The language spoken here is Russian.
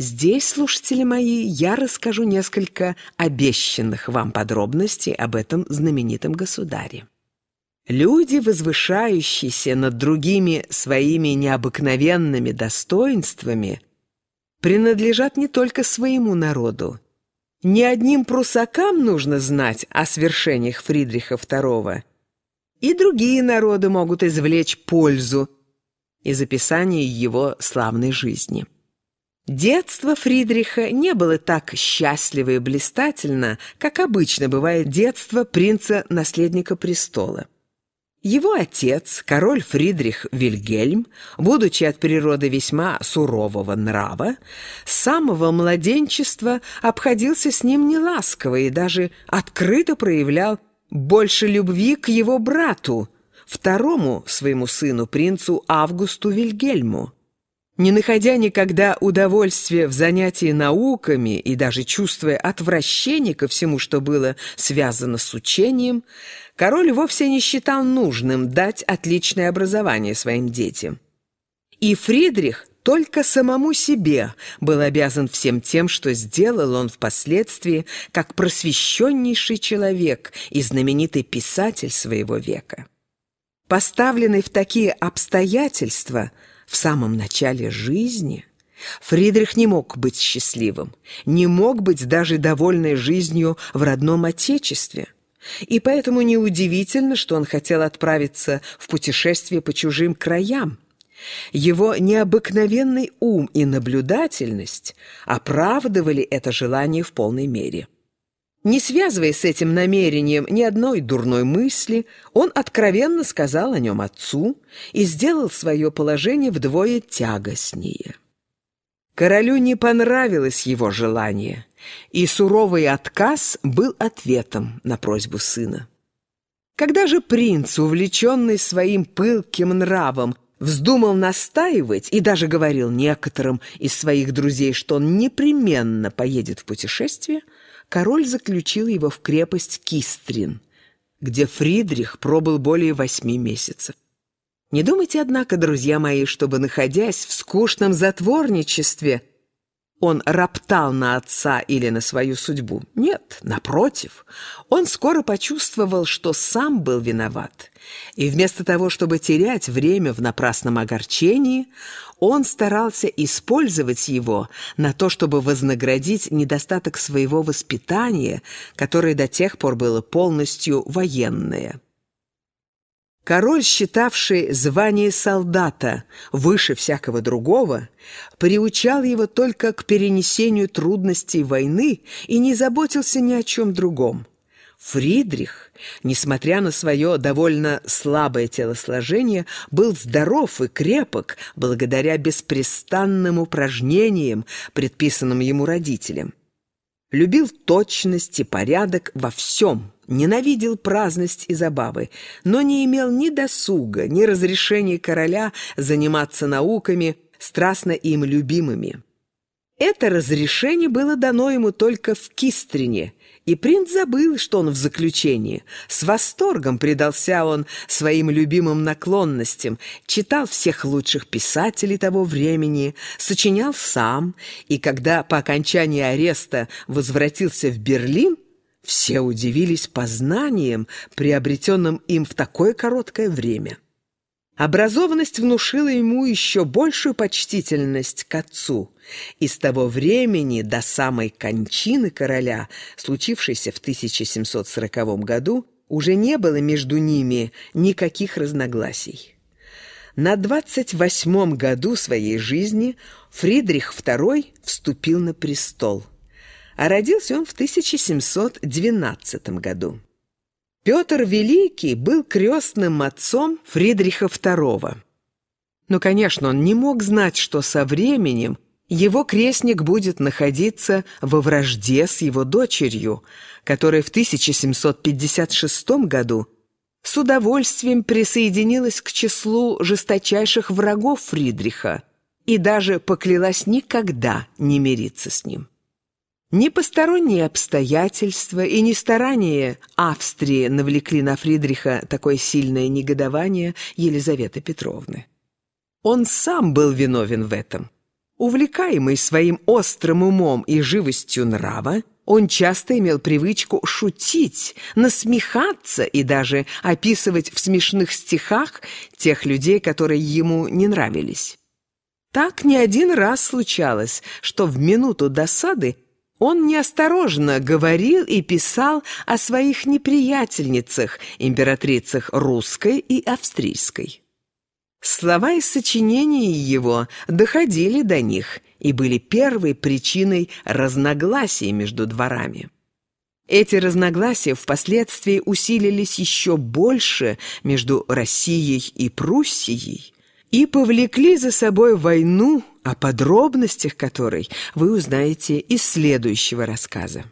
Здесь, слушатели мои, я расскажу несколько обещанных вам подробностей об этом знаменитом государе. Люди, возвышающиеся над другими своими необыкновенными достоинствами, принадлежат не только своему народу. Не одним прусакам нужно знать о свершениях Фридриха II. И другие народы могут извлечь пользу из описания его славной жизни. Детство Фридриха не было так счастливо и блистательно, как обычно бывает детство принца-наследника престола. Его отец, король Фридрих Вильгельм, будучи от природы весьма сурового нрава, с самого младенчества обходился с ним неласково и даже открыто проявлял больше любви к его брату, второму своему сыну, принцу Августу Вильгельму. Не находя никогда удовольствия в занятии науками и даже чувствуя отвращение ко всему, что было связано с учением, король вовсе не считал нужным дать отличное образование своим детям. И Фридрих только самому себе был обязан всем тем, что сделал он впоследствии как просвещеннейший человек и знаменитый писатель своего века. Поставленный в такие обстоятельства – в самом начале жизни Фридрих не мог быть счастливым, не мог быть даже довольной жизнью в родном отечестве. И поэтому неудивительно, что он хотел отправиться в путешествие по чужим краям. Его необыкновенный ум и наблюдательность оправдывали это желание в полной мере. Не связывая с этим намерением ни одной дурной мысли, он откровенно сказал о нем отцу и сделал свое положение вдвое тягостнее. Королю не понравилось его желание, и суровый отказ был ответом на просьбу сына. Когда же принц, увлеченный своим пылким нравом, вздумал настаивать и даже говорил некоторым из своих друзей, что он непременно поедет в путешествие, король заключил его в крепость Кистрин, где Фридрих пробыл более восьми месяцев. Не думайте, однако, друзья мои, чтобы, находясь в скучном затворничестве, он роптал на отца или на свою судьбу. Нет, напротив, он скоро почувствовал, что сам был виноват. И вместо того, чтобы терять время в напрасном огорчении, он старался использовать его на то, чтобы вознаградить недостаток своего воспитания, которое до тех пор было полностью военное. Король, считавший звание солдата выше всякого другого, приучал его только к перенесению трудностей войны и не заботился ни о чем другом. Фридрих, несмотря на свое довольно слабое телосложение, был здоров и крепок благодаря беспрестанным упражнениям, предписанным ему родителям. Любил точность и порядок во всем, ненавидел праздность и забавы, но не имел ни досуга, ни разрешения короля заниматься науками, страстно им любимыми. Это разрешение было дано ему только в Кистрине, и принц забыл, что он в заключении. С восторгом предался он своим любимым наклонностям, читал всех лучших писателей того времени, сочинял сам, и когда по окончании ареста возвратился в Берлин, все удивились познаниям, приобретенным им в такое короткое время. Образованность внушила ему еще большую почтительность к отцу, и с того времени до самой кончины короля, случившейся в 1740 году, уже не было между ними никаких разногласий. На 28-м году своей жизни Фридрих II вступил на престол, а родился он в 1712 году. Петр Великий был крестным отцом Фридриха II. Но, конечно, он не мог знать, что со временем его крестник будет находиться во вражде с его дочерью, которая в 1756 году с удовольствием присоединилась к числу жесточайших врагов Фридриха и даже поклялась никогда не мириться с ним. Ни посторонние обстоятельства и ни старания Австрии навлекли на Фридриха такое сильное негодование Елизаветы Петровны. Он сам был виновен в этом. Увлекаемый своим острым умом и живостью нрава, он часто имел привычку шутить, насмехаться и даже описывать в смешных стихах тех людей, которые ему не нравились. Так не один раз случалось, что в минуту досады он неосторожно говорил и писал о своих неприятельницах, императрицах русской и австрийской. Слова из сочинений его доходили до них и были первой причиной разногласий между дворами. Эти разногласия впоследствии усилились еще больше между Россией и Пруссией и повлекли за собой войну, о подробностях которой вы узнаете из следующего рассказа.